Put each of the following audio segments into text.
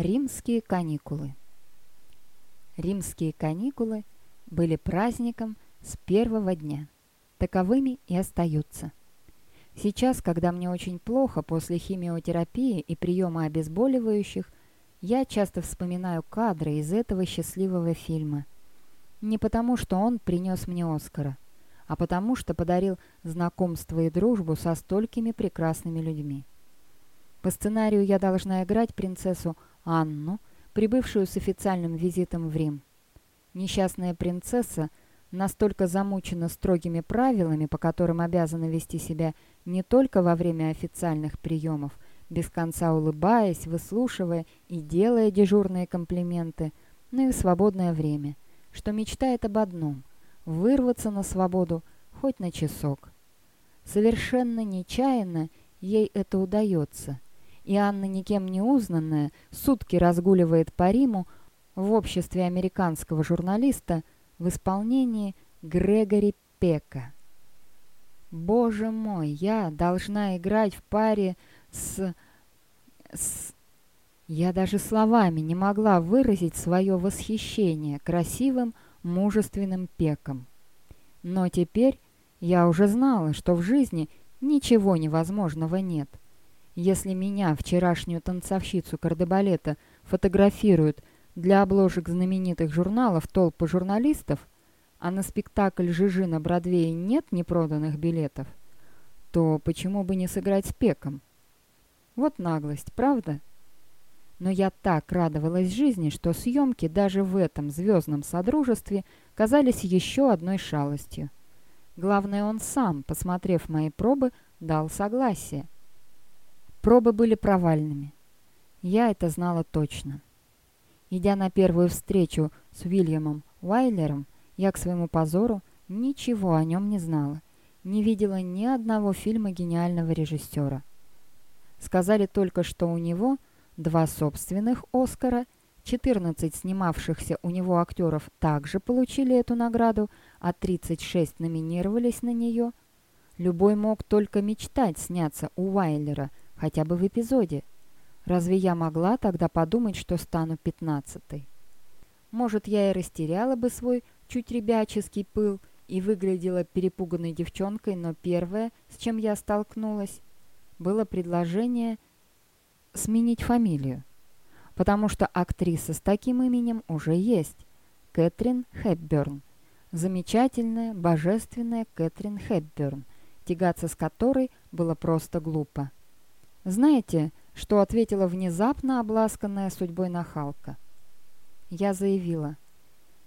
Римские каникулы Римские каникулы были праздником с первого дня. Таковыми и остаются. Сейчас, когда мне очень плохо после химиотерапии и приема обезболивающих, я часто вспоминаю кадры из этого счастливого фильма. Не потому, что он принес мне Оскара, а потому, что подарил знакомство и дружбу со столькими прекрасными людьми. По сценарию я должна играть принцессу Анну, прибывшую с официальным визитом в Рим. Несчастная принцесса настолько замучена строгими правилами, по которым обязана вести себя не только во время официальных приемов, без конца улыбаясь, выслушивая и делая дежурные комплименты, но и в свободное время, что мечтает об одном – вырваться на свободу хоть на часок. Совершенно нечаянно ей это удается – и Анна, никем не узнанная, сутки разгуливает по Риму в обществе американского журналиста в исполнении Грегори Пека. Боже мой, я должна играть в паре с... с... Я даже словами не могла выразить свое восхищение красивым, мужественным Пеком. Но теперь я уже знала, что в жизни ничего невозможного нет. Если меня, вчерашнюю танцовщицу кардебалета, фотографируют для обложек знаменитых журналов толпы журналистов, а на спектакль «Жижи» на Бродвее нет непроданных билетов, то почему бы не сыграть с Пеком? Вот наглость, правда? Но я так радовалась жизни, что съемки даже в этом звездном содружестве казались еще одной шалостью. Главное, он сам, посмотрев мои пробы, дал согласие. Пробы были провальными. Я это знала точно. Идя на первую встречу с Уильямом Уайлером, я к своему позору ничего о нем не знала. Не видела ни одного фильма гениального режиссера. Сказали только, что у него два собственных «Оскара», 14 снимавшихся у него актеров также получили эту награду, а 36 номинировались на нее. Любой мог только мечтать сняться у Уайлера – хотя бы в эпизоде. Разве я могла тогда подумать, что стану пятнадцатой? Может, я и растеряла бы свой чуть ребяческий пыл и выглядела перепуганной девчонкой, но первое, с чем я столкнулась, было предложение сменить фамилию, потому что актриса с таким именем уже есть – Кэтрин Хепберн. Замечательная, божественная Кэтрин Хепберн, тягаться с которой было просто глупо. Знаете, что ответила внезапно обласканная судьбой нахалка? Я заявила,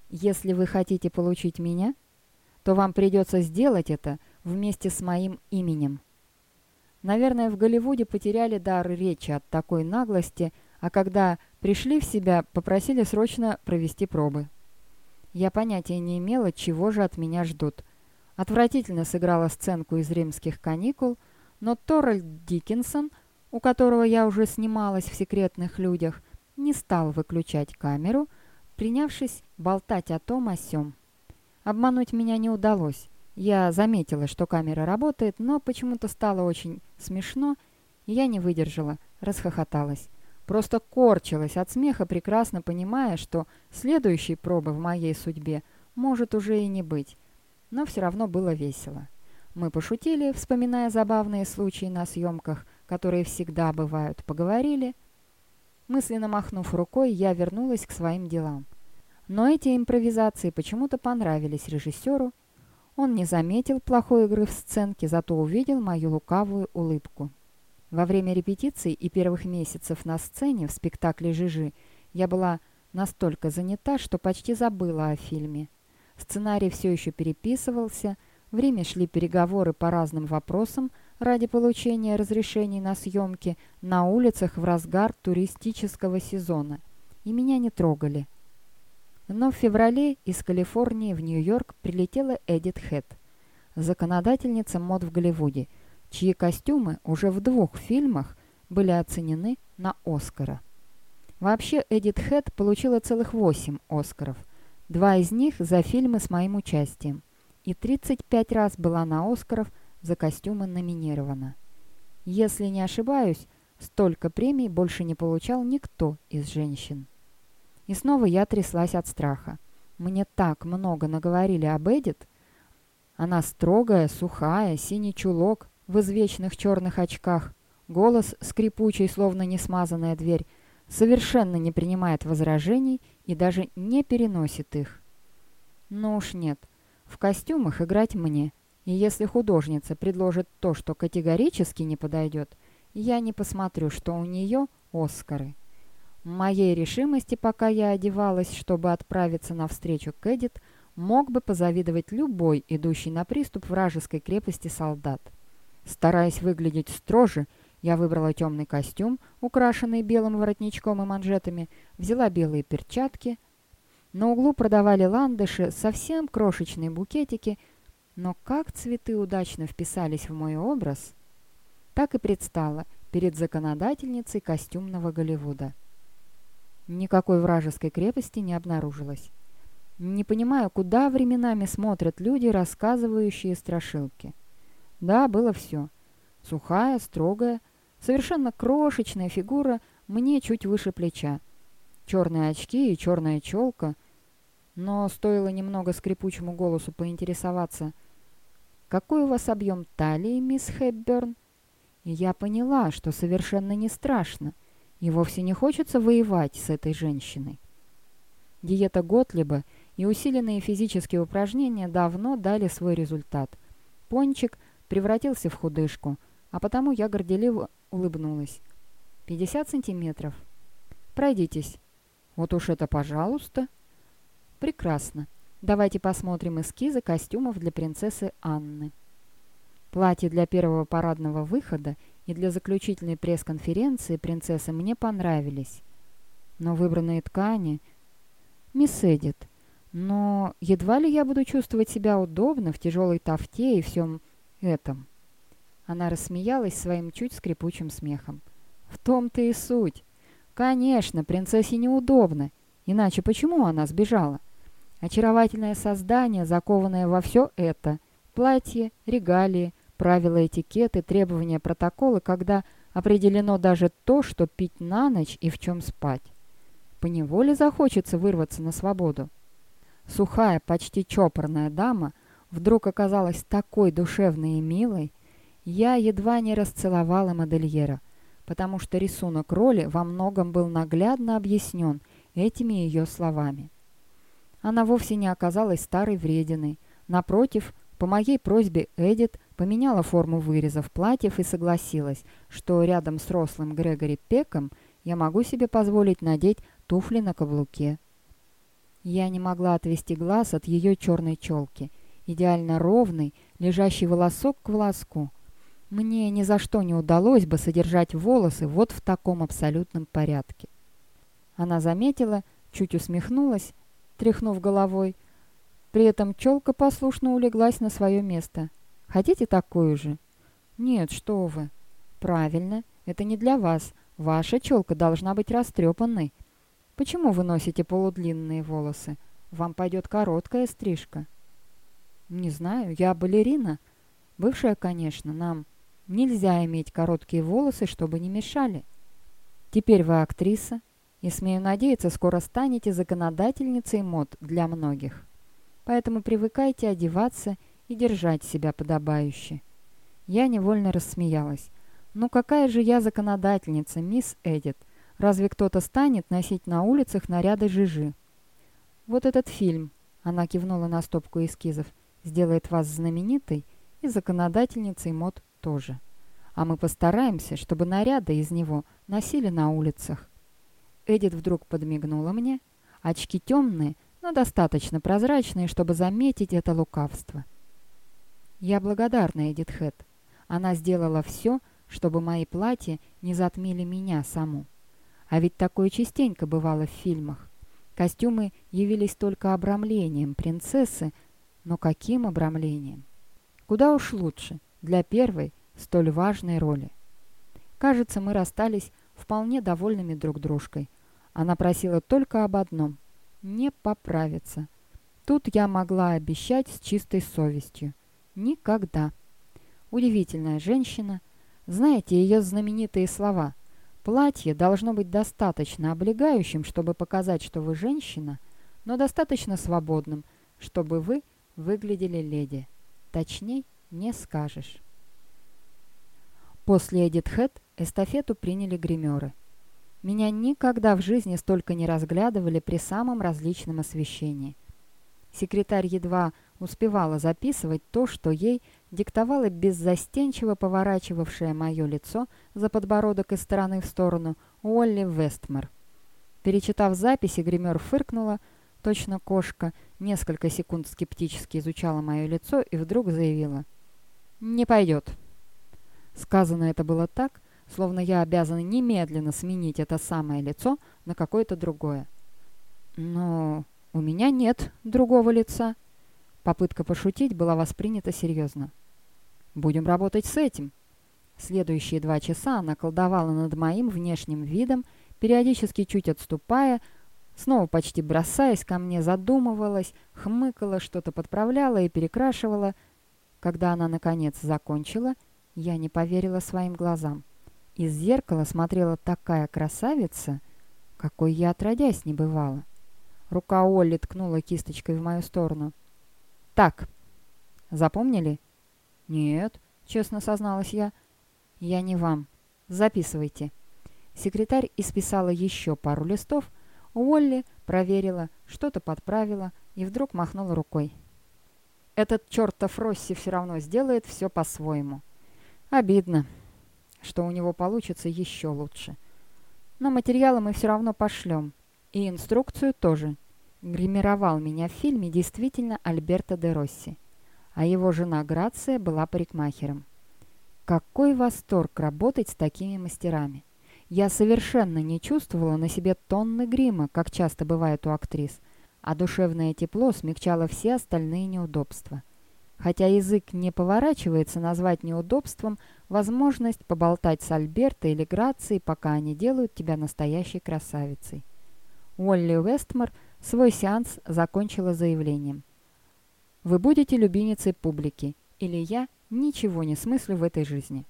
если вы хотите получить меня, то вам придется сделать это вместе с моим именем. Наверное, в Голливуде потеряли дар речи от такой наглости, а когда пришли в себя, попросили срочно провести пробы. Я понятия не имела, чего же от меня ждут. Отвратительно сыграла сценку из римских каникул, но Торральд Диккенсон – у которого я уже снималась в секретных людях, не стал выключать камеру, принявшись болтать о том о сём. Обмануть меня не удалось. Я заметила, что камера работает, но почему-то стало очень смешно, и я не выдержала, расхохоталась. Просто корчилась от смеха, прекрасно понимая, что следующей пробы в моей судьбе может уже и не быть. Но все равно было весело. Мы пошутили, вспоминая забавные случаи на съемках, которые всегда бывают, поговорили. Мысленно махнув рукой, я вернулась к своим делам. Но эти импровизации почему-то понравились режиссеру. Он не заметил плохой игры в сценке, зато увидел мою лукавую улыбку. Во время репетиций и первых месяцев на сцене в спектакле «Жижи» я была настолько занята, что почти забыла о фильме. Сценарий все еще переписывался – Время шли переговоры по разным вопросам ради получения разрешений на съемки на улицах в разгар туристического сезона. И меня не трогали. Но в феврале из Калифорнии в Нью-Йорк прилетела Эдит Хэт, законодательница мод в Голливуде, чьи костюмы уже в двух фильмах были оценены на Оскара. Вообще Эдит Хэт получила целых восемь Оскаров, два из них за фильмы с моим участием – и 35 раз была на «Оскаров» за костюмы номинирована. Если не ошибаюсь, Столько премий больше не получал никто из женщин. И снова я тряслась от страха. Мне так много наговорили об Эдит. Она строгая, сухая, синий чулок в извечных черных очках, голос скрипучий, словно несмазанная дверь, совершенно не принимает возражений и даже не переносит их. Ну уж нет, в костюмах играть мне, и если художница предложит то, что категорически не подойдет, я не посмотрю, что у нее Оскары. Моей решимости, пока я одевалась, чтобы отправиться навстречу к Эдит, мог бы позавидовать любой, идущий на приступ вражеской крепости солдат. Стараясь выглядеть строже, я выбрала темный костюм, украшенный белым воротничком и манжетами, взяла белые перчатки. На углу продавали ландыши, совсем крошечные букетики, но как цветы удачно вписались в мой образ, так и предстала перед законодательницей костюмного Голливуда. Никакой вражеской крепости не обнаружилось. Не понимаю, куда временами смотрят люди, рассказывающие страшилки. Да, было все. Сухая, строгая, совершенно крошечная фигура мне чуть выше плеча. Черные очки и черная челка. Но стоило немного скрипучему голосу поинтересоваться, «Какой у вас объем талии, мисс Хэбберн?» И я поняла, что совершенно не страшно — и вовсе не хочется воевать с этой женщиной. Диета Готлиба и усиленные физические упражнения давно дали свой результат. Пончик превратился в худышку, а потому я горделиво улыбнулась. «Пятьдесят сантиметров. Пройдитесь». «Вот уж это пожалуйста». «Прекрасно. Давайте посмотрим эскизы костюмов для принцессы Анны». Платье для первого парадного выхода и для заключительной пресс-конференции принцессы мне понравились. Но выбранные ткани... Мисс Эдит, но едва ли я буду чувствовать себя удобно в тяжелой тафте и всем этом. Она рассмеялась своим чуть скрипучим смехом. В том-то и суть. Конечно, принцессе неудобно. Иначе почему она сбежала? Очаровательное создание, закованное во все это. Платье, регалии, правила этикеты, требования протокола, когда определено даже то, что пить на ночь и в чем спать. Поневоле захочется вырваться на свободу. Сухая, почти чопорная дама вдруг оказалась такой душевной и милой, я едва не расцеловала модельера, потому что рисунок роли во многом был наглядно объяснен этими ее словами. Она вовсе не оказалась старой врединой. Напротив, по моей просьбе Эдит поменяла форму вырезов платьев и согласилась, что рядом с рослым Грегори Пеком я могу себе позволить надеть туфли на каблуке. Я не могла отвести глаз от ее черной челки, идеально ровный, лежащий волосок к волоску. Мне ни за что не удалось бы содержать волосы вот в таком абсолютном порядке. Она заметила, чуть усмехнулась, тряхнув головой. При этом челка послушно улеглась на свое место — Хотите такую же?» «Нет, что вы!» «Правильно, это не для вас. Ваша челка должна быть растрепанной. Почему вы носите полудлинные волосы? Вам пойдет короткая стрижка». «Не знаю, я балерина. Бывшая, конечно, нам нельзя иметь короткие волосы, чтобы не мешали. Теперь вы актриса, и, смею надеяться, скоро станете законодательницей мод для многих. Поэтому привыкайте одеваться и держать себя подобающе. Я невольно рассмеялась. «Ну какая же я законодательница, мисс Эдит? Разве кто-то станет носить на улицах наряды жижи?» «Вот этот фильм», — она кивнула на стопку эскизов, «сделает вас знаменитой и законодательницей мод тоже. А мы постараемся, чтобы наряды из него носили на улицах». Эдит вдруг подмигнула мне. Очки темные, но достаточно прозрачные, чтобы заметить это лукавство. Я благодарна Эдит Хэт. Она сделала все, чтобы мои платья не затмили меня саму. А ведь такое частенько бывало в фильмах. Костюмы явились только обрамлением принцессы, но каким обрамлением? Куда уж лучше для первой столь важной роли. Кажется, мы расстались вполне довольными друг дружкой. Она просила только об одном — не поправиться. Тут я могла обещать с чистой совестью. Никогда. Удивительная женщина. Знаете ее знаменитые слова Платье должно быть достаточно облегающим, чтобы показать, что вы женщина, но достаточно свободным, чтобы вы выглядели леди. Точней не скажешь. После Эдит Хэт эстафету приняли гримеры. Меня никогда в жизни столько не разглядывали при самом различном освещении. Секретарь едва успевала записывать то, что ей диктовала беззастенчиво поворачивавшее мое лицо за подбородок из стороны в сторону Уолли Вестмер. Перечитав записи, гример фыркнула, точно кошка, несколько секунд скептически изучала мое лицо и вдруг заявила «Не пойдет». Сказано это было так, словно я обязана немедленно сменить это самое лицо на какое-то другое. Но у меня нет другого лица. Попытка пошутить была воспринята серьезно. Будем работать с этим. Следующие два часа она колдовала над моим внешним видом, периодически чуть отступая, снова почти бросаясь ко мне, задумывалась, хмыкала, что-то подправляла и перекрашивала. Когда она, наконец, закончила, я не поверила своим глазам. Из зеркала смотрела такая красавица, какой я отродясь не бывала. Рука Олли ткнула кисточкой в мою сторону. «Так, запомнили?» «Нет», — честно созналась я. «Я не вам. Записывайте». Секретарь исписала еще пару листов. Уолли проверила, что-то подправила и вдруг махнула рукой. «Этот чертов Росси все равно сделает все по-своему. Обидно, что у него получится еще лучше. Но материалы мы все равно пошлем. И инструкцию тоже. Гримировал меня в фильме действительно Альберто де Росси а его жена Грация была парикмахером. Какой восторг работать с такими мастерами! Я совершенно не чувствовала на себе тонны грима, как часто бывает у актрис, а душевное тепло смягчало все остальные неудобства. Хотя язык не поворачивается назвать неудобством возможность поболтать с Альберто или Грацией, пока они делают тебя настоящей красавицей. Уолли Вестмор свой сеанс закончила заявлением – вы будете любимицей публики, или я ничего не смыслю в этой жизни.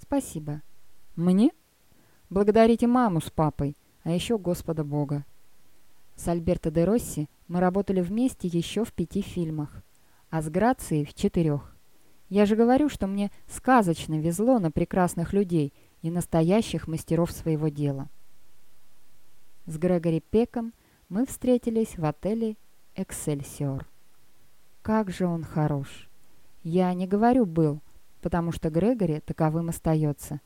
Спасибо. Мне? Благодарите маму с папой, а еще Господа Бога. С Альберто де Росси мы работали вместе еще в пяти фильмах, а с Грацией в четырех. Я же говорю, что мне сказочно везло на прекрасных людей и настоящих мастеров своего дела. С Грегори Пеком мы встретились в отеле «Эксельсиор». Как же он хорош! Я не говорю «был», потому что Грегори таковым остается.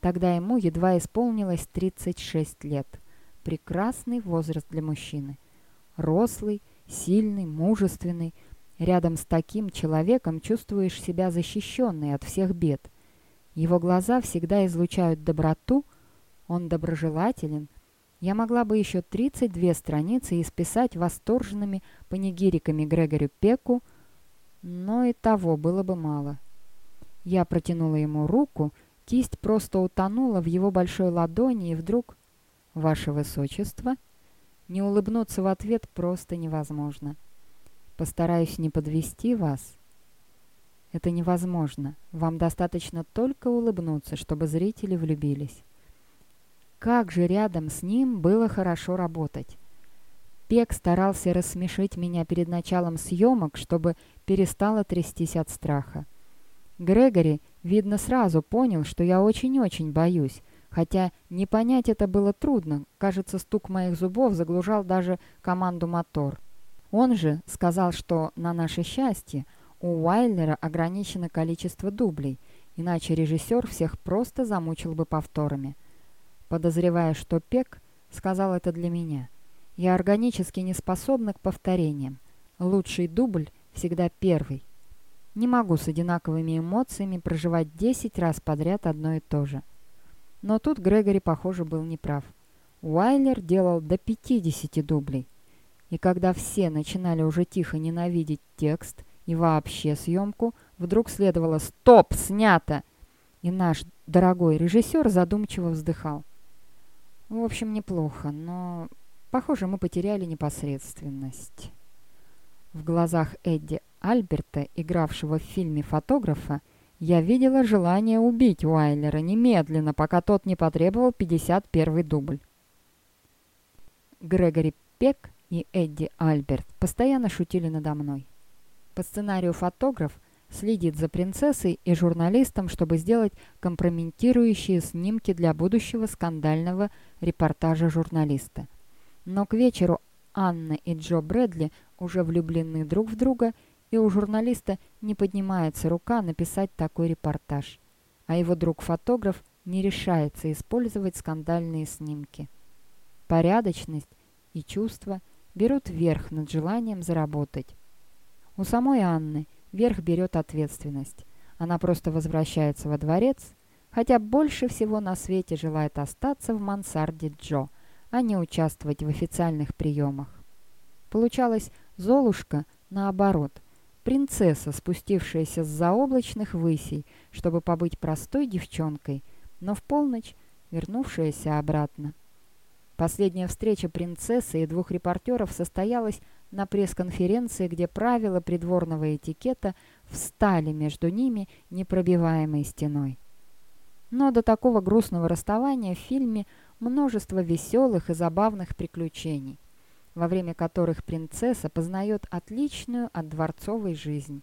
Тогда ему едва исполнилось 36 лет. Прекрасный возраст для мужчины. Рослый, сильный, мужественный. Рядом с таким человеком чувствуешь себя защищенной от всех бед. Его глаза всегда излучают доброту, он доброжелателен. Я могла бы еще 32 страницы исписать восторженными панигириками Грегори Пеку, но и того было бы мало. Я протянула ему руку, кисть просто утонула в его большой ладони, и вдруг... «Ваше Высочество?» Не улыбнуться в ответ просто невозможно. Постараюсь не подвести вас. Это невозможно. Вам достаточно только улыбнуться, чтобы зрители влюбились. Как же рядом с ним было хорошо работать. Пек старался рассмешить меня перед началом съемок, чтобы перестала трястись от страха. Грегори, видно, сразу понял, что я очень-очень боюсь, хотя не понять это было трудно, кажется, стук моих зубов заглушал даже команду «мотор». Он же сказал, что, на наше счастье, у Уайлера ограничено количество дублей, иначе режиссер всех просто замучил бы повторами. Подозревая, что Пек сказал это для меня – я органически не способна к повторениям. Лучший дубль всегда первый. Не могу с одинаковыми эмоциями проживать 10 раз подряд одно и то же. Но тут Грегори, похоже, был неправ. Уайлер делал до 50 дублей. И когда все начинали уже тихо ненавидеть текст и вообще съемку, вдруг следовало «Стоп! Снято!» И наш дорогой режиссер задумчиво вздыхал. В общем, неплохо, но Похоже, мы потеряли непосредственность. В глазах Эдди Альберта, игравшего в фильме фотографа, Я видела желание убить Уайлера немедленно, пока тот не потребовал 51 дубль. Грегори Пек и Эдди Альберт постоянно шутили надо мной. По сценарию фотограф следит за принцессой и журналистом, чтобы сделать компрометирующие снимки для будущего скандального репортажа журналиста. Но к вечеру Анна и Джо Брэдли уже влюблены друг в друга, и у журналиста не поднимается рука написать такой репортаж, а его друг-фотограф не решается использовать скандальные снимки. Порядочность и чувства берут верх над желанием заработать. У самой Анны верх берет ответственность. Она просто возвращается во дворец, хотя больше всего на свете желает остаться в мансарде Джо, а не участвовать в официальных приемах. Получалось, Золушка наоборот, принцесса, спустившаяся с заоблачных высей, чтобы побыть простой девчонкой, но в полночь вернувшаяся обратно. Последняя встреча принцессы и двух репортеров состоялась на пресс-конференции, где правила придворного этикета встали между ними непробиваемой стеной. Но до такого грустного расставания в фильме множество веселых и забавных приключений, во время которых принцесса познает отличную от дворцовой жизнь,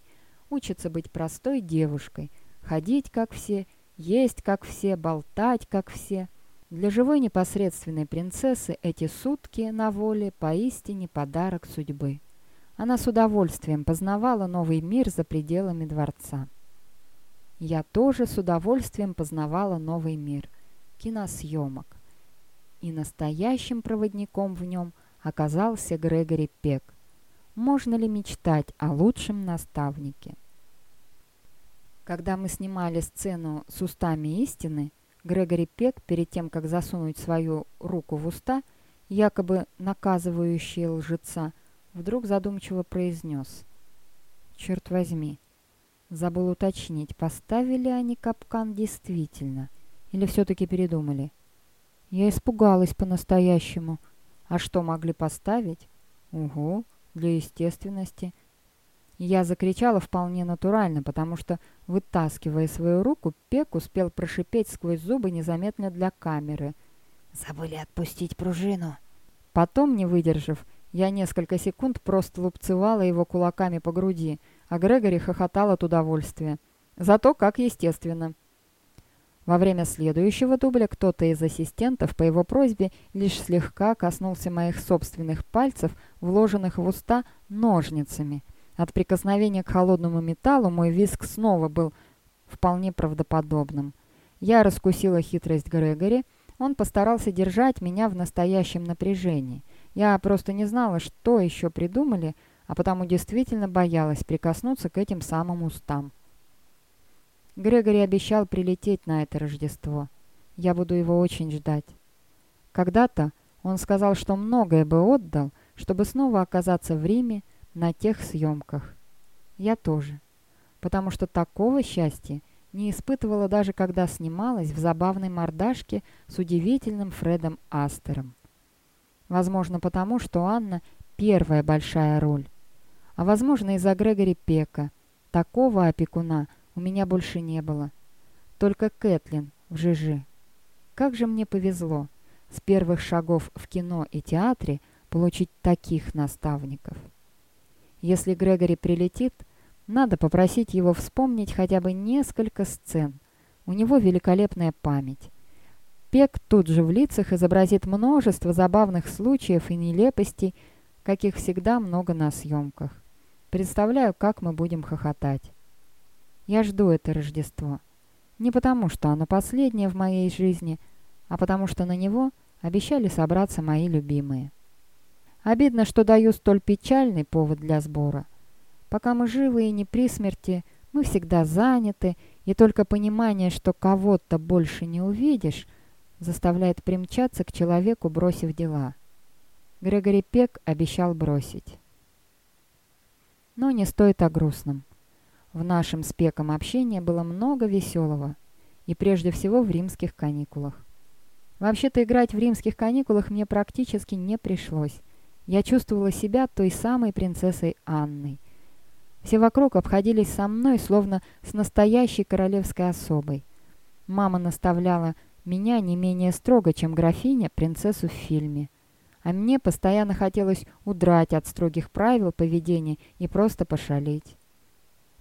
учится быть простой девушкой, ходить как все, есть как все, болтать как все – для живой непосредственной принцессы эти сутки на воле поистине подарок судьбы. Она с удовольствием познавала новый мир за пределами дворца. Я тоже с удовольствием познавала новый мир киносъемок. И настоящим проводником в нем оказался Грегори Пек. Можно ли мечтать о лучшем наставнике? Когда мы снимали сцену с устами истины, Грегори Пек, перед тем, как засунуть свою руку в уста, якобы наказывающий лжеца, вдруг задумчиво произнес. «Черт возьми!» Забыл уточнить, поставили они капкан действительно, или все-таки передумали. Я испугалась по-настоящему. А что могли поставить? Угу, для естественности – я закричала вполне натурально, потому что, вытаскивая свою руку, Пек успел прошипеть сквозь зубы незаметно для камеры. «Забыли отпустить пружину!» Потом, не выдержав, я несколько секунд просто лупцевала его кулаками по груди, а Грегори хохотал от удовольствия. Зато как естественно. Во время следующего дубля кто-то из ассистентов по его просьбе лишь слегка коснулся моих собственных пальцев, вложенных в уста ножницами — от прикосновения к холодному металлу мой виск снова был вполне правдоподобным. Я раскусила хитрость Грегори, он постарался держать меня в настоящем напряжении. Я просто не знала, что еще придумали, а потому действительно боялась прикоснуться к этим самым устам. Грегори обещал прилететь на это Рождество. Я буду его очень ждать. Когда-то он сказал, что многое бы отдал, чтобы снова оказаться в Риме на тех съемках. Я тоже. Потому что такого счастья не испытывала даже когда снималась в забавной мордашке с удивительным Фредом Астером. Возможно, потому что Анна — первая большая роль. А возможно, из-за Грегори Пека. Такого опекуна у меня больше не было. Только Кэтлин в ЖЖ. Как же мне повезло с первых шагов в кино и театре получить таких наставников. Если Грегори прилетит, надо попросить его вспомнить хотя бы несколько сцен. У него великолепная память. Пек тут же в лицах изобразит множество забавных случаев и нелепостей, каких всегда много на съемках. Представляю, как мы будем хохотать. Я жду это Рождество. Не потому, что оно последнее в моей жизни, а потому, что на него обещали собраться мои любимые. Обидно, что даю столь печальный повод для сбора. Пока мы живы и не при смерти, мы всегда заняты, и только понимание, что кого-то больше не увидишь, заставляет примчаться к человеку, бросив дела. Грегори Пек обещал бросить. Но не стоит о грустном. В нашем с Пеком общении было много веселого, и прежде всего в римских каникулах. Вообще-то играть в римских каникулах мне практически не пришлось. Я чувствовала себя той самой принцессой Анной. Все вокруг обходились со мной, словно с настоящей королевской особой. Мама наставляла меня не менее строго, чем графиня, принцессу в фильме. А мне постоянно хотелось удрать от строгих правил поведения и просто пошалить.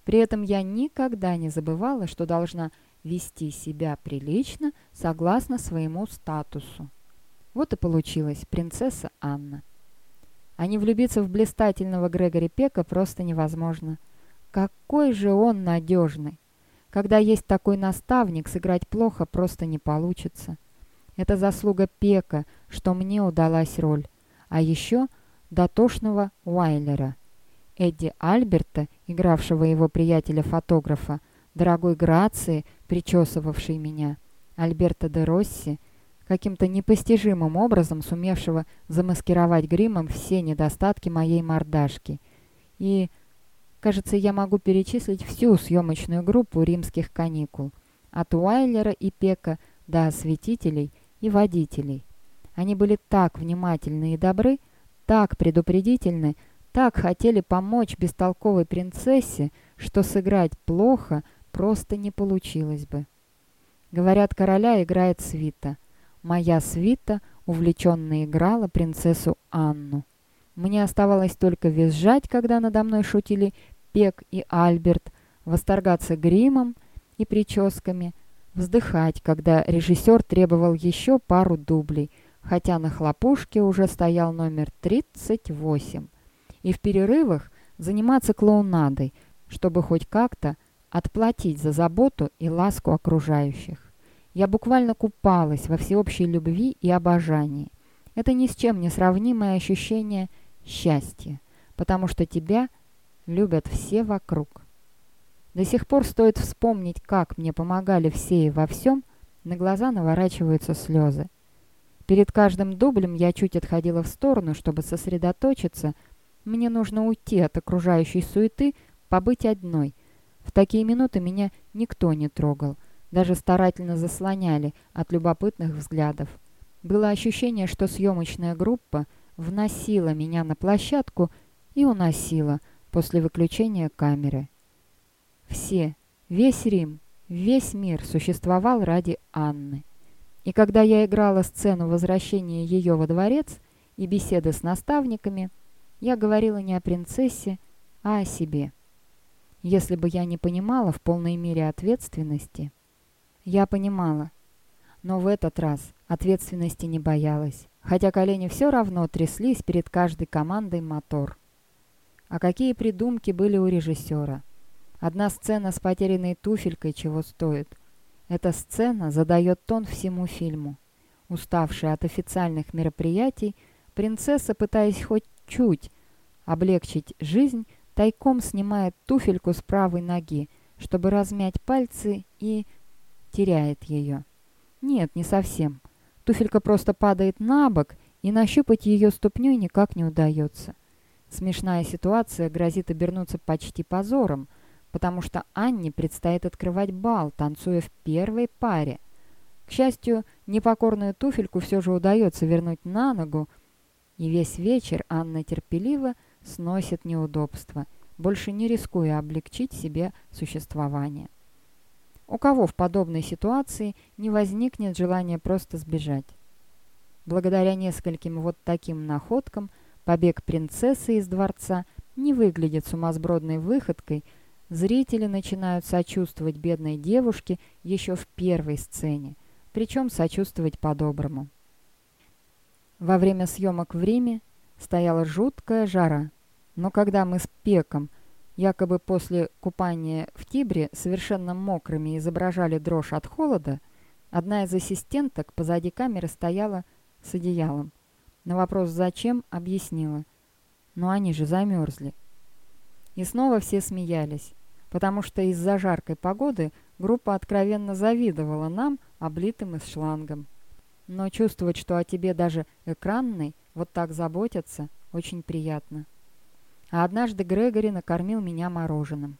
При этом я никогда не забывала, что должна вести себя прилично согласно своему статусу. Вот и получилась принцесса Анна. А не влюбиться в блистательного Грегори Пека просто невозможно. Какой же он надежный! Когда есть такой наставник, сыграть плохо просто не получится. Это заслуга Пека, что мне удалась роль. А еще дотошного Уайлера. Эдди Альберта, игравшего его приятеля-фотографа, дорогой Грации, причесывавшей меня, Альберта де Росси, каким-то непостижимым образом сумевшего замаскировать гримом все недостатки моей мордашки. И, кажется, я могу перечислить всю съемочную группу римских каникул, от Уайлера и Пека до осветителей и водителей. Они были так внимательны и добры, так предупредительны, так хотели помочь бестолковой принцессе, что сыграть плохо просто не получилось бы. Говорят, короля играет свита — Моя свита увлеченно играла принцессу Анну. Мне оставалось только визжать, когда надо мной шутили Пек и Альберт, восторгаться гримом и прическами, вздыхать, когда режиссер требовал еще пару дублей, хотя на хлопушке уже стоял номер 38, и в перерывах заниматься клоунадой, чтобы хоть как-то отплатить за заботу и ласку окружающих. Я буквально купалась во всеобщей любви и обожании. Это ни с чем не сравнимое ощущение счастья, потому что тебя любят все вокруг. До сих пор стоит вспомнить, как мне помогали все и во всем, на глаза наворачиваются слезы. Перед каждым дублем я чуть отходила в сторону, чтобы сосредоточиться. Мне нужно уйти от окружающей суеты, побыть одной. В такие минуты меня никто не трогал — даже старательно заслоняли от любопытных взглядов. Было ощущение, что съемочная группа вносила меня на площадку и уносила после выключения камеры. Все, весь Рим, весь мир существовал ради Анны. И когда я играла сцену возвращения ее во дворец и беседы с наставниками, я говорила не о принцессе, а о себе. Если бы я не понимала в полной мере ответственности, я понимала. Но в этот раз ответственности не боялась, хотя колени все равно тряслись перед каждой командой мотор. А какие придумки были у режиссера? Одна сцена с потерянной туфелькой чего стоит. Эта сцена задает тон всему фильму. Уставшая от официальных мероприятий, принцесса, пытаясь хоть чуть облегчить жизнь, тайком снимает туфельку с правой ноги, чтобы размять пальцы и теряет ее. Нет, не совсем. Туфелька просто падает на бок, и нащупать ее ступней никак не удается. Смешная ситуация грозит обернуться почти позором, потому что Анне предстоит открывать бал, танцуя в первой паре. К счастью, непокорную туфельку все же удается вернуть на ногу, и весь вечер Анна терпеливо сносит неудобства, больше не рискуя облегчить себе существование. У кого в подобной ситуации не возникнет желания просто сбежать? Благодаря нескольким вот таким находкам побег принцессы из дворца не выглядит сумасбродной выходкой, зрители начинают сочувствовать бедной девушке еще в первой сцене, причем сочувствовать по-доброму. Во время съемок в Риме стояла жуткая жара, но когда мы с Пеком якобы после купания в Тибре совершенно мокрыми изображали дрожь от холода, одна из ассистенток позади камеры стояла с одеялом. На вопрос «зачем?» объяснила. «Но они же замерзли». И снова все смеялись, потому что из-за жаркой погоды группа откровенно завидовала нам, облитым из шлангом. Но чувствовать, что о тебе даже экранный вот так заботятся, очень приятно. А однажды Грегори накормил меня мороженым.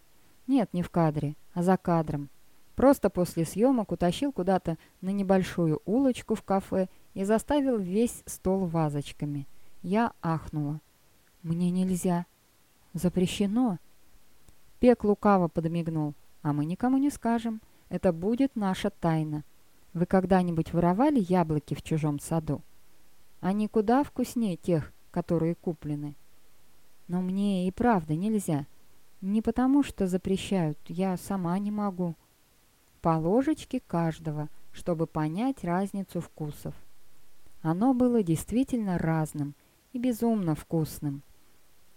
Нет, не в кадре, а за кадром. Просто после съемок утащил куда-то на небольшую улочку в кафе и заставил весь стол вазочками. Я ахнула. «Мне нельзя. Запрещено». Пек лукаво подмигнул. «А мы никому не скажем. Это будет наша тайна. Вы когда-нибудь воровали яблоки в чужом саду? Они куда вкуснее тех, которые куплены. Но мне и правда нельзя. Не потому, что запрещают, я сама не могу. По ложечке каждого, чтобы понять разницу вкусов. Оно было действительно разным и безумно вкусным.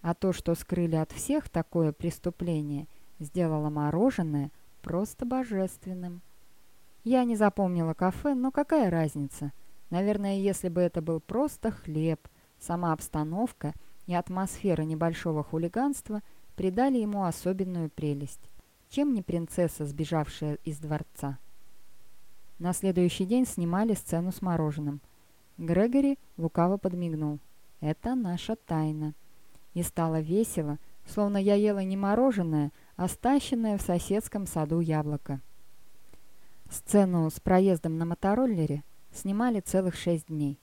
А то, что скрыли от всех такое преступление, сделало мороженое просто божественным. Я не запомнила кафе, но какая разница? Наверное, если бы это был просто хлеб, сама обстановка и атмосфера небольшого хулиганства придали ему особенную прелесть. Чем не принцесса, сбежавшая из дворца? На следующий день снимали сцену с мороженым. Грегори лукаво подмигнул. «Это наша тайна». И стало весело, словно я ела не мороженое, а стащенное в соседском саду яблоко. Сцену с проездом на мотороллере снимали целых шесть дней.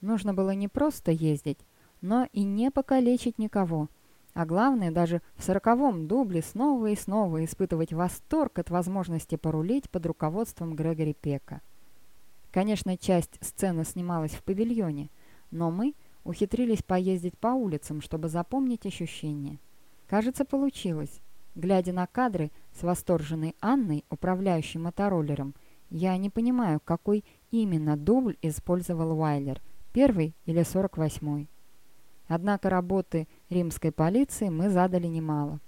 Нужно было не просто ездить, но и не покалечить никого. А главное, даже в сороковом дубле снова и снова испытывать восторг от возможности порулить под руководством Грегори Пека. Конечно, часть сцены снималась в павильоне, но мы ухитрились поездить по улицам, чтобы запомнить ощущения. Кажется, получилось. Глядя на кадры с восторженной Анной, управляющей мотороллером, я не понимаю, какой именно дубль использовал Уайлер, первый или сорок восьмой. Однако работы римской полиции мы задали немало.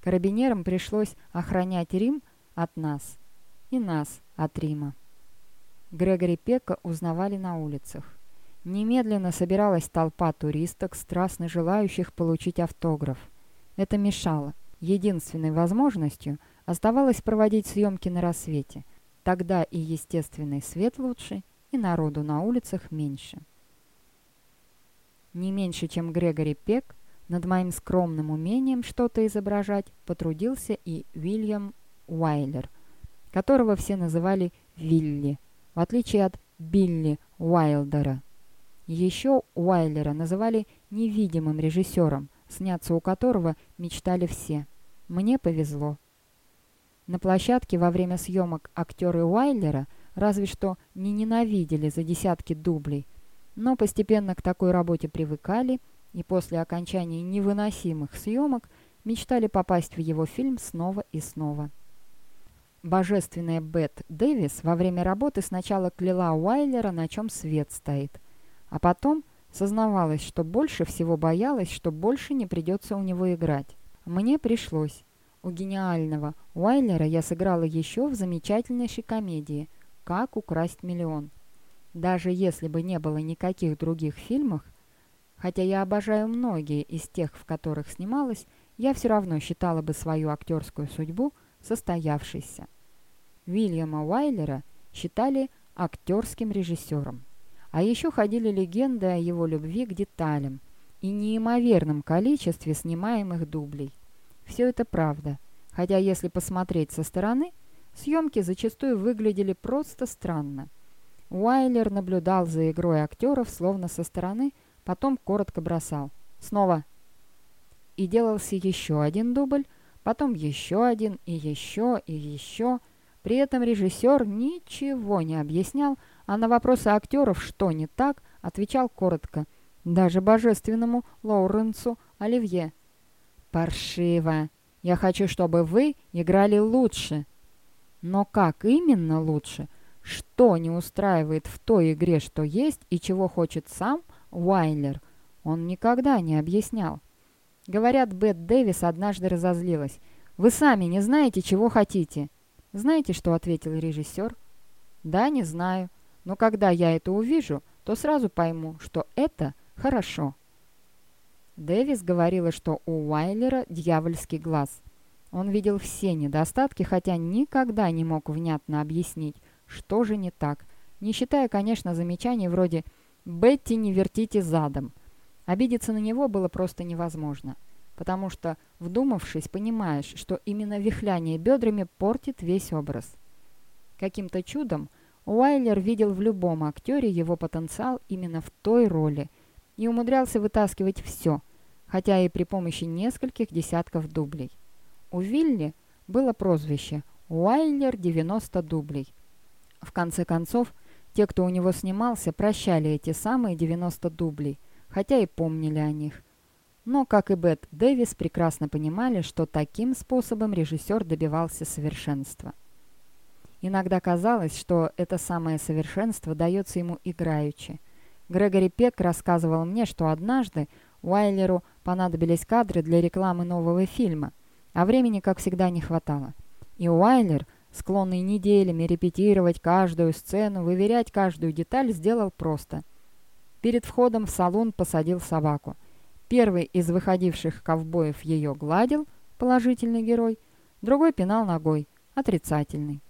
Карабинерам пришлось охранять Рим от нас и нас от Рима. Грегори Пека узнавали на улицах. Немедленно собиралась толпа туристок, страстно желающих получить автограф. Это мешало. Единственной возможностью оставалось проводить съемки на рассвете. Тогда и естественный свет лучше, и народу на улицах меньше. Не меньше, чем Грегори Пек, над моим скромным умением что-то изображать потрудился и Уильям Уайлер, которого все называли Вилли, в отличие от Билли Уайлдера. Еще Уайлера называли невидимым режиссером – сняться у которого мечтали все. Мне повезло. На площадке во время съемок актеры Уайлера разве что не ненавидели за десятки дублей, но постепенно к такой работе привыкали и после окончания невыносимых съемок мечтали попасть в его фильм снова и снова. Божественная Бет Дэвис во время работы сначала кляла Уайлера, на чем свет стоит, а потом Сознавалась, что больше всего боялась, что больше не придется у него играть. Мне пришлось. У гениального Уайлера я сыграла еще в замечательнейшей комедии «Как украсть миллион». Даже если бы не было никаких других фильмов, хотя я обожаю многие из тех, в которых снималась, я все равно считала бы свою актерскую судьбу состоявшейся. Вильяма Уайлера считали актерским режиссером. А еще ходили легенды о его любви к деталям и неимоверном количестве снимаемых дублей. Все это правда, хотя если посмотреть со стороны, съемки зачастую выглядели просто странно. Уайлер наблюдал за игрой актеров словно со стороны, потом коротко бросал. Снова. И делался еще один дубль, потом еще один и еще и еще. При этом режиссер ничего не объяснял, а на вопросы актеров, что не так, отвечал коротко. Даже божественному Лоуренсу Оливье. «Паршиво. Я хочу, чтобы вы играли лучше». Но как именно лучше? Что не устраивает в той игре, что есть, и чего хочет сам Уайлер, он никогда не объяснял. Говорят, Бет Дэвис однажды разозлилась. «Вы сами не знаете, чего хотите». Знаете, что ответил режиссер? «Да, не знаю. Но когда я это увижу, то сразу пойму, что это хорошо. Дэвис говорила, что у Уайлера дьявольский глаз. Он видел все недостатки, хотя никогда не мог внятно объяснить, что же не так, не считая, конечно, замечаний вроде «Бетти, не вертите задом». Обидеться на него было просто невозможно, потому что, вдумавшись, понимаешь, что именно вихляние бедрами портит весь образ. Каким-то чудом Уайлер видел в любом актере его потенциал именно в той роли и умудрялся вытаскивать все, хотя и при помощи нескольких десятков дублей. у Вилли было прозвище «Уайлер 90 дублей». В конце концов, те, кто у него снимался, прощали эти самые 90 дублей, хотя и помнили о них. Но, как и Бет Дэвис, прекрасно понимали, что таким способом режиссер добивался совершенства. Иногда казалось, что это самое совершенство дается ему играючи. Грегори Пек рассказывал мне, что однажды Уайлеру понадобились кадры для рекламы нового фильма, а времени, как всегда, не хватало. И Уайлер, склонный неделями репетировать каждую сцену, выверять каждую деталь, сделал просто. Перед входом в салон посадил собаку. Первый из выходивших ковбоев ее гладил, положительный герой, другой пинал ногой, отрицательный.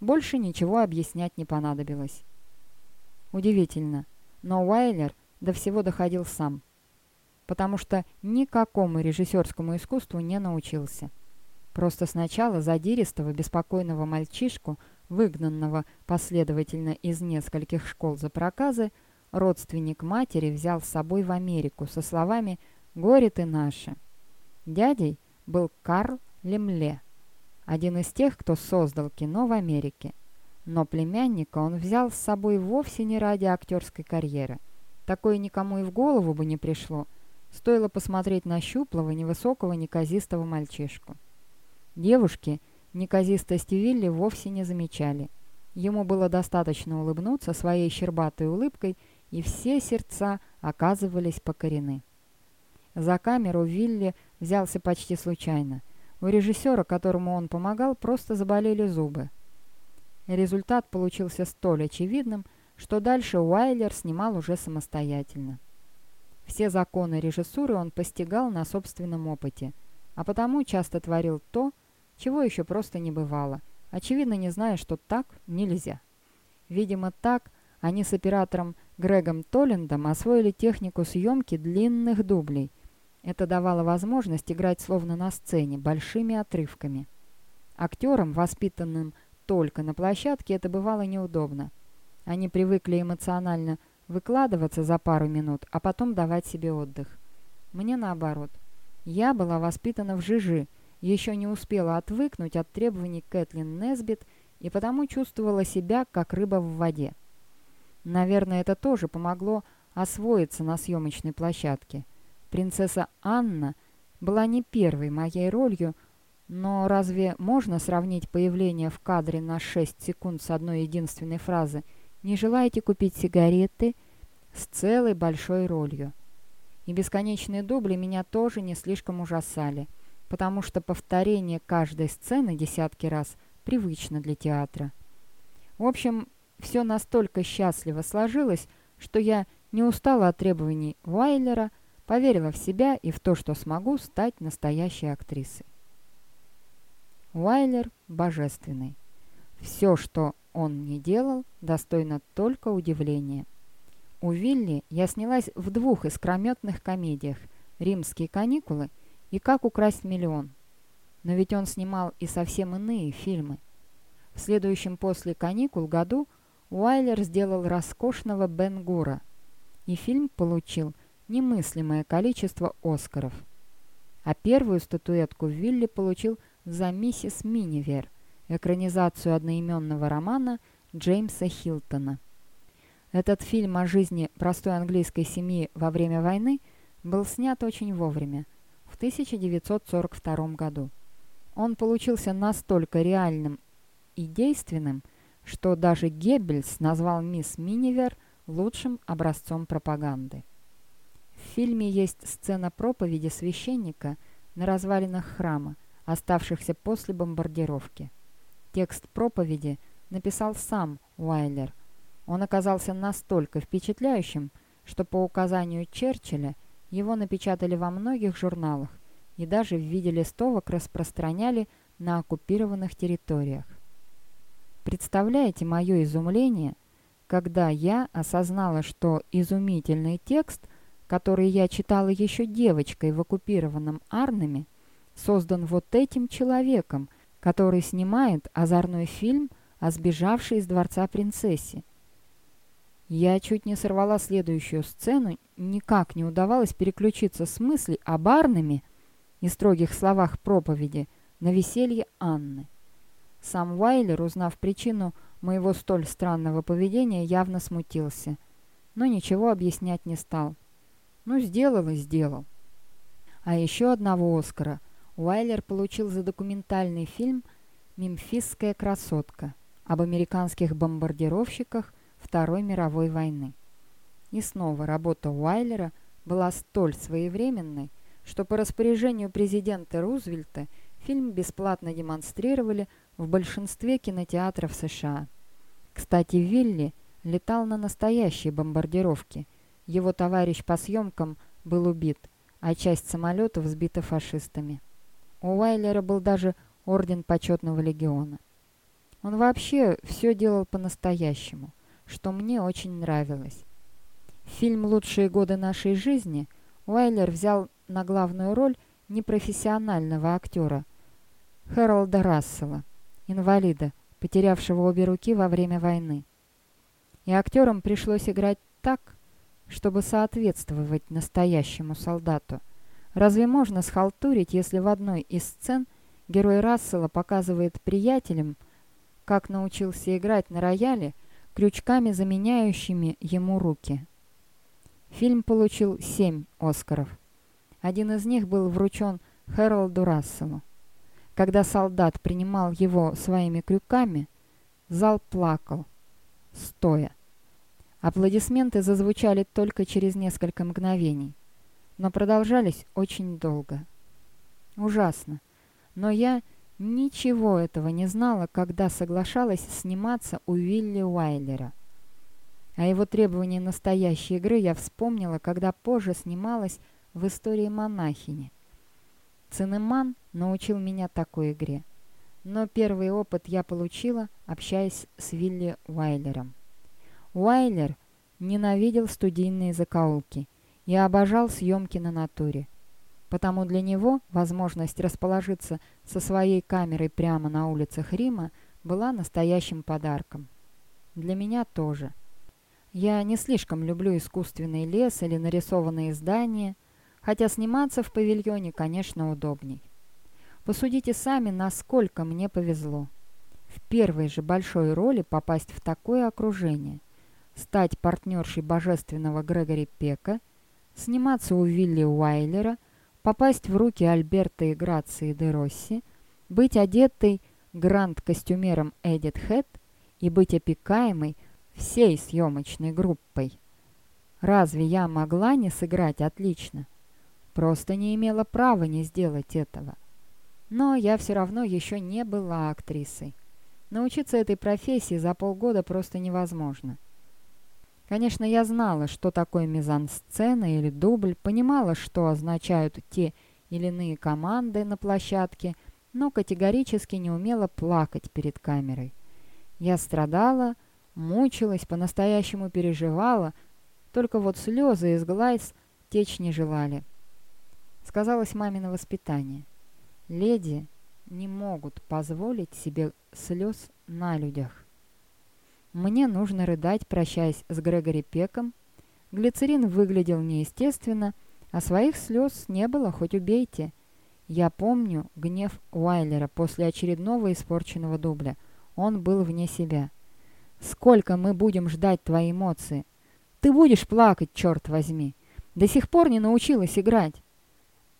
Больше ничего объяснять не понадобилось. Удивительно, но Уайлер до всего доходил сам, потому что никакому режиссерскому искусству не научился. Просто сначала задиристого, беспокойного мальчишку, выгнанного последовательно из нескольких школ за проказы, родственник матери взял с собой в Америку со словами «Горе ты наше». Дядей был Карл Лемле, один из тех, кто создал кино в Америке. Но племянника он взял с собой вовсе не ради актерской карьеры. Такое никому и в голову бы не пришло. Стоило посмотреть на щуплого, невысокого, неказистого мальчишку. Девушки неказистости Вилли вовсе не замечали. Ему было достаточно улыбнуться своей щербатой улыбкой, и все сердца оказывались покорены. За камеру Вилли взялся почти случайно – у режиссера, которому он помогал, просто заболели зубы. Результат получился столь очевидным, что дальше Уайлер снимал уже самостоятельно. Все законы режиссуры он постигал на собственном опыте, а потому часто творил то, чего еще просто не бывало, очевидно не зная, что так нельзя. Видимо, так они с оператором Грегом Толлендом освоили технику съемки длинных дублей – это давало возможность играть словно на сцене, большими отрывками. Актерам, воспитанным только на площадке, это бывало неудобно. Они привыкли эмоционально выкладываться за пару минут, а потом давать себе отдых. Мне наоборот. Я была воспитана в жижи, еще не успела отвыкнуть от требований Кэтлин Несбит и потому чувствовала себя, как рыба в воде. Наверное, это тоже помогло освоиться на съемочной площадке. Принцесса Анна была не первой моей ролью, но разве можно сравнить появление в кадре на 6 секунд с одной единственной фразы «Не желаете купить сигареты?» с целой большой ролью? И бесконечные дубли меня тоже не слишком ужасали, потому что повторение каждой сцены десятки раз привычно для театра. В общем, все настолько счастливо сложилось, что я не устала от требований Вайлера – Поверила в себя и в то, что смогу стать настоящей актрисой. Уайлер божественный. Все, что он не делал, достойно только удивления. У Вилли я снялась в двух искрометных комедиях «Римские каникулы» и «Как украсть миллион». Но ведь он снимал и совсем иные фильмы. В следующем после каникул году Уайлер сделал роскошного Бен Гура, и фильм получил немыслимое количество Оскаров. А первую статуэтку Вилли получил за «Миссис Минивер», экранизацию одноименного романа Джеймса Хилтона. Этот фильм о жизни простой английской семьи во время войны был снят очень вовремя, 1942 году. Он получился настолько реальным и действенным, что даже Геббельс назвал мисс Минивер лучшим образцом пропаганды. В фильме есть сцена проповеди священника на развалинах храма, оставшихся после бомбардировки. Текст проповеди написал сам Уайлер. Он оказался настолько впечатляющим, что по указанию Черчилля его напечатали во многих журналах и даже в виде листовок распространяли на оккупированных территориях. Представляете мое изумление, когда я осознала, что изумительный текст который я читала еще девочкой в оккупированном Арнаме, создан вот этим человеком, который снимает озорной фильм о сбежавшей из дворца принцессе. Я чуть не сорвала следующую сцену, никак не удавалось переключиться с мыслей об Арнаме и строгих словах проповеди на веселье Анны. Сам Уайлер, узнав причину моего столь странного поведения, явно смутился, но ничего объяснять не стал. Ну, сделал и сделал. А еще одного Оскара Уайлер получил за документальный фильм «Мемфисская красотка» об американских бомбардировщиках Второй мировой войны. И снова работа Уайлера была столь своевременной, что по распоряжению президента Рузвельта фильм бесплатно демонстрировали в большинстве кинотеатров США. Кстати, Вилли летал на настоящей бомбардировке. Его товарищ по съемкам был убит, а часть самолета взбита фашистами. У Уайлера был даже орден почетного легиона. Он вообще все делал по-настоящему, что мне очень нравилось. Фильм «Лучшие годы нашей жизни» Уайлер взял на главную роль непрофессионального актера Хэролда Рассела, инвалида, потерявшего обе руки во время войны. И актерам пришлось играть так, чтобы соответствовать настоящему солдату. Разве можно схалтурить, если в одной из сцен герой Рассела показывает приятелям, как научился играть на рояле, крючками заменяющими ему руки? Фильм получил семь «Оскаров». Один из них был вручен Хэролду Расселу. Когда солдат принимал его своими крюками, зал плакал, стоя. Аплодисменты зазвучали только через несколько мгновений, но продолжались очень долго. Ужасно. Но я ничего этого не знала, когда соглашалась сниматься у Вилли Уайлера. О его требовании настоящей игры я вспомнила, когда позже снималась в истории монахини. Цинеман научил меня такой игре. Но первый опыт я получила, общаясь с Вилли Уайлером. Уайлер ненавидел студийные закоулки и обожал съемки на натуре. Потому для него возможность расположиться со своей камерой прямо на улицах Рима была настоящим подарком. Для меня тоже – я не слишком люблю искусственный лес или нарисованные здания, хотя сниматься в павильоне, конечно, удобней. Посудите сами, насколько мне повезло. В первой же большой роли попасть в такое окружение, стать партнершей божественного Грегори Пека, сниматься у Вилли Уайлера, попасть в руки Альберта и Грации де Росси, быть одетой гранд-костюмером Эдит Хэт и быть опекаемой всей съемочной группой. Разве я могла не сыграть отлично? Просто не имела права не сделать этого. Но я все равно еще не была актрисой. Научиться этой профессии за полгода просто невозможно. Конечно, я знала, что такое мизансцена или дубль, понимала, что означают те или иные команды на площадке, но категорически не умела плакать перед камерой. Я страдала, Мучилась, по-настоящему переживала, только вот слезы из глаз течь не желали. Сказалось мамино воспитание. Леди не могут позволить себе слез на людях. Мне нужно рыдать, прощаясь с Грегори Пеком. Глицерин выглядел неестественно, а своих слез не было, хоть убейте. Я помню гнев Уайлера после очередного испорченного дубля. Он был вне себя. Сколько мы будем ждать твои эмоции? Ты будешь плакать, черт возьми. До сих пор не научилась играть.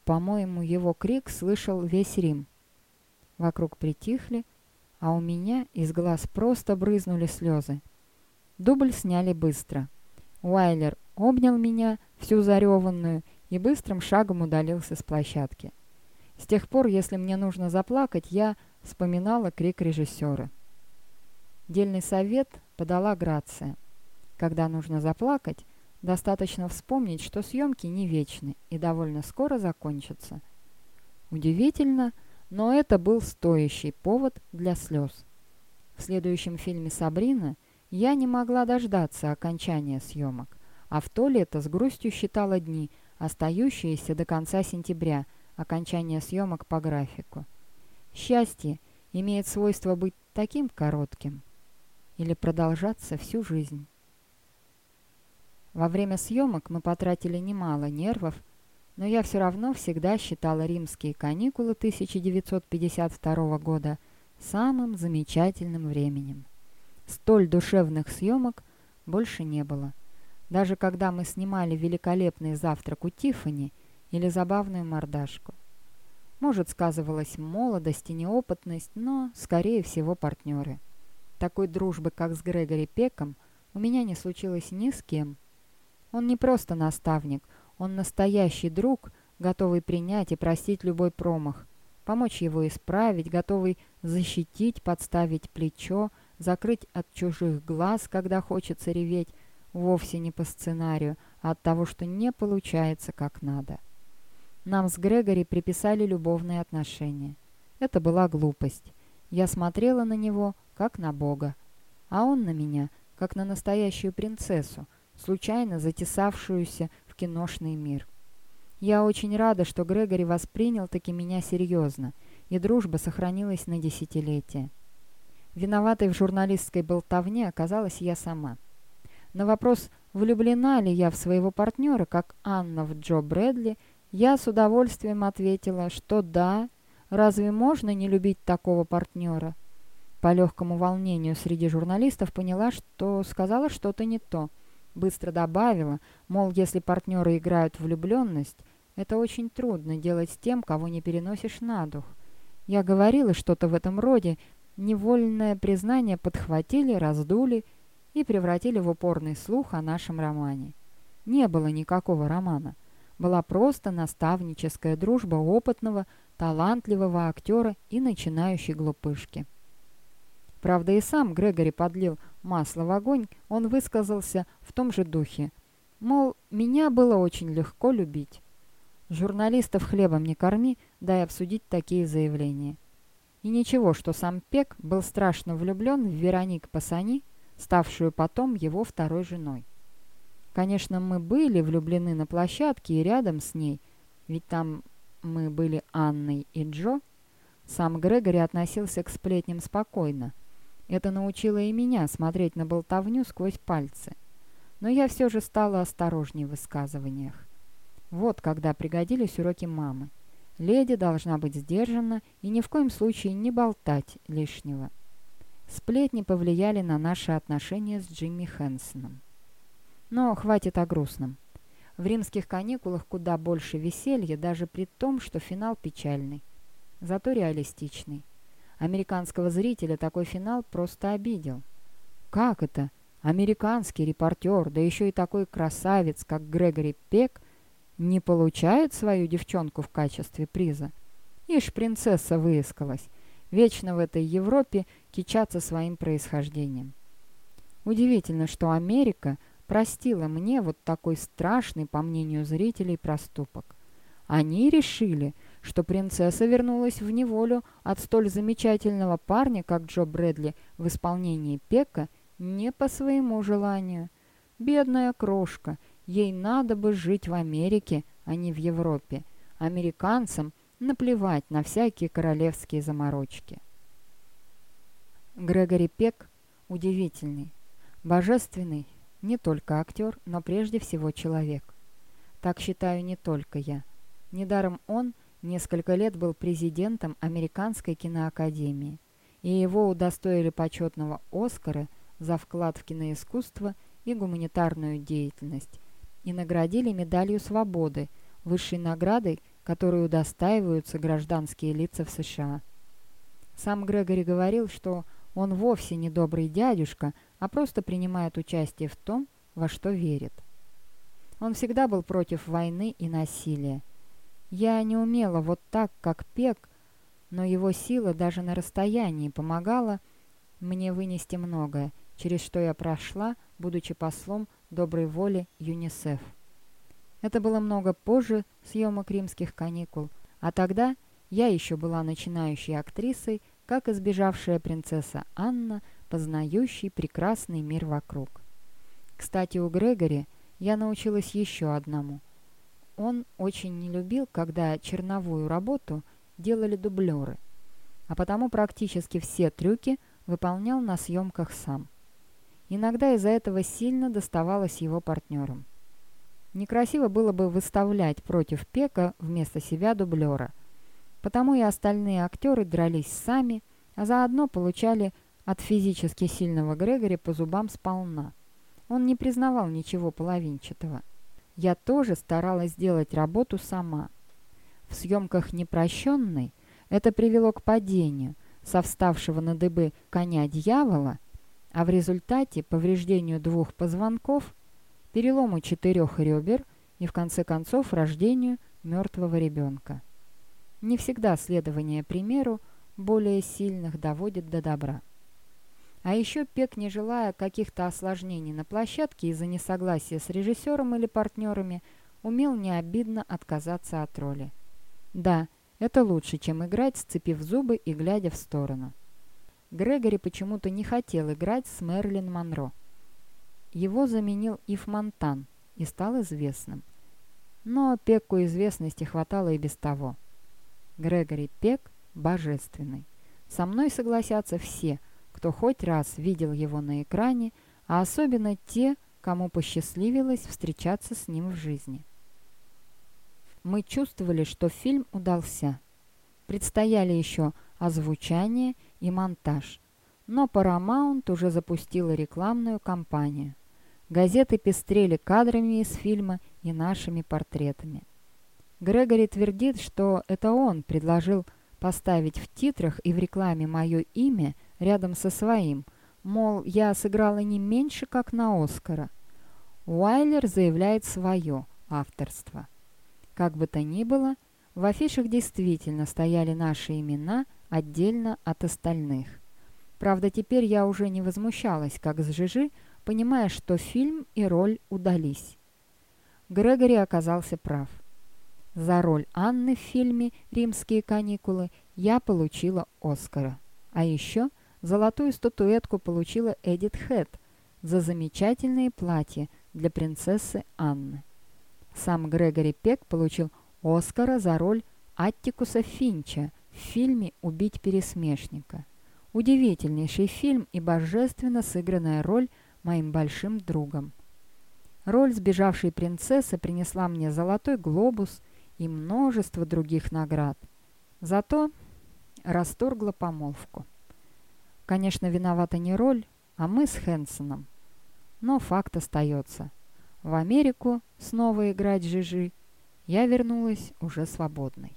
По-моему, его крик слышал весь Рим. Вокруг притихли, а у меня из глаз просто брызнули слезы. Дубль сняли быстро. Уайлер обнял меня, всю зареванную, и быстрым шагом удалился с площадки. С тех пор, если мне нужно заплакать, я вспоминала крик режиссера. Дельный совет подала Грация. Когда нужно заплакать, достаточно вспомнить, что съемки не вечны и довольно скоро закончатся. Удивительно, но это был стоящий повод для слез. В следующем фильме «Сабрина» я не могла дождаться окончания съемок, а в то лето с грустью считала дни, остающиеся до конца сентября, окончания съемок по графику. Счастье имеет свойство быть таким коротким – или продолжаться всю жизнь. Во время съемок мы потратили немало нервов, но я все равно всегда считала римские каникулы 1952 года самым замечательным временем. Столь душевных съемок больше не было. Даже когда мы снимали великолепный завтрак у Тиффани или забавную мордашку. Может, сказывалась молодость и неопытность, но, скорее всего, партнеры. Такой дружбы, как с Грегори Пеком, у меня не случилось ни с кем. Он не просто наставник, он настоящий друг, готовый принять и простить любой промах, помочь его исправить, готовый защитить, подставить плечо, закрыть от чужих глаз, когда хочется реветь, вовсе не по сценарию, а от того, что не получается как надо. Нам с Грегори приписали любовные отношения. Это была глупость. Я смотрела на него, как на бога, а он на меня, как на настоящую принцессу, случайно затесавшуюся киношный мир. Я очень рада, что Грегори воспринял таки меня серьезно, и дружба сохранилась на десятилетия. Виноватой в журналистской болтовне оказалась я сама. На вопрос, влюблена ли я в своего партнера, как Анна в Джо Брэдли, я с удовольствием ответила, что да, разве можно не любить такого партнера? По легкому волнению среди журналистов поняла, что сказала что-то не то. Быстро добавила, мол, если партнеры играют влюбленность, это очень трудно делать с тем, кого не переносишь на дух. Я говорила что-то в этом роде, невольное признание подхватили, раздули и превратили в упорный слух о нашем романе. Не было никакого романа. Была просто наставническая дружба опытного, талантливого актера и начинающей глупышки. Правда, и сам Грегори подлил масло в огонь, он высказался в том же духе. Мол, меня было очень легко любить. Журналистов хлебом не корми, дай обсудить такие заявления. И ничего, что сам Пек был страшно влюблен в Вероник Пасани, ставшую потом его второй женой. Конечно, мы были влюблены на площадке и рядом с ней, ведь там мы были Анной и Джо. Сам Грегори относился к сплетням спокойно. Это научило и меня смотреть на болтовню сквозь пальцы. Но я все же стала осторожней в высказываниях. Вот когда пригодились уроки мамы. Леди должна быть сдержана и ни в коем случае не болтать лишнего. Сплетни повлияли на наши отношения с Джимми Хэнсоном. Но хватит о грустном. В римских каникулах куда больше веселья, даже при том, что финал печальный. Зато реалистичный. Американского зрителя такой финал просто обидел. Как это? Американский репортер, да еще и такой красавец, как Грегори Пек – не получает свою девчонку в качестве приза. Ишь, принцесса выискалась. Вечно в этой Европе кичаться своим происхождением. Удивительно, что Америка простила мне вот такой страшный, по мнению зрителей, проступок. Они решили, что принцесса вернулась в неволю от столь замечательного парня, как Джо Брэдли в исполнении Пека, не по своему желанию. Бедная крошка — Ей надо бы жить в Америке, а не в Европе. Американцам наплевать на всякие королевские заморочки. Грегори Пек удивительный, божественный, не только актер, но прежде всего человек. Так считаю не только я. Недаром он несколько лет был президентом Американской киноакадемии, и его удостоили почетного Оскара за вклад в киноискусство и гуманитарную деятельность, и наградили медалью свободы, высшей наградой, которую удостаиваются гражданские лица в США. Сам Грегори говорил, что он вовсе не добрый дядюшка, а просто принимает участие в том, во что верит. Он всегда был против войны и насилия. Я не умела вот так, как Пек, но его сила даже на расстоянии помогала мне вынести многое, через что я прошла, будучи послом доброй воли ЮНИСЕФ. Это было много позже съемок римских каникул, а тогда я еще была начинающей актрисой, как избежавшая принцесса Анна, познающей прекрасный мир вокруг. Кстати, у Грегори я научилась еще одному. Он очень не любил, когда черновую работу делали дублеры, а потому практически все трюки выполнял на съемках сам. Иногда из-за этого сильно доставалось его партнерам. Некрасиво было бы выставлять против Пека вместо себя дублера. Потому и остальные актеры дрались сами, а заодно получали от физически сильного Грегори по зубам сполна. Он не признавал ничего половинчатого. Я тоже старалась сделать работу сама. В съемках «Непрощенной» это привело к падению со вставшего на дыбы коня-дьявола, а в результате повреждению двух позвонков, перелому четырех ребер и, в конце концов, рождению мертвого ребенка. Не всегда следование примеру более сильных доводит до добра. А еще Пек, не желая каких-то осложнений на площадке из-за несогласия с режиссером или партнерами, умел необидно отказаться от роли. Да, это лучше, чем играть, сцепив зубы и глядя в сторону. Грегори почему-то не хотел играть с Мерлин Монро. Его заменил Ив Монтан и стал известным. Но Пекку известности хватало и без того. Грегори Пек божественный. Со мной согласятся все – кто хоть раз видел его на экране, а особенно те, кому посчастливилось встречаться с ним в жизни. Мы чувствовали, что фильм удался. Предстояли еще озвучание и монтаж. Но Paramount уже запустила рекламную кампанию. Газеты пестрели кадрами из фильма и нашими портретами. Грегори твердит, что это он предложил поставить в титрах и в рекламе мое имя рядом со своим, мол, я сыграла не меньше, как на Оскара. Уайлер заявляет свое авторство. Как бы то ни было, в афишах действительно стояли наши имена отдельно от остальных. Правда, теперь я уже не возмущалась, как с Жижи, понимая, что фильм и роль удались. Грегори оказался прав. За роль Анны в фильме «Римские каникулы» я получила Оскара. А еще – Золотую статуэтку получила Эдит Хэт за замечательные платья для принцессы Анны. Сам Грегори Пек получил Оскара за роль Аттикуса Финча в фильме «Убить пересмешника». Удивительнейший фильм и божественно сыгранная роль моим большим другом. Роль сбежавшей принцессы принесла мне золотой глобус и множество других наград. Зато расторгла помолвку. Конечно, виновата не роль, а мы с Хэнсоном. Но факт остается. В Америку снова играть Жижи я вернулась уже свободной.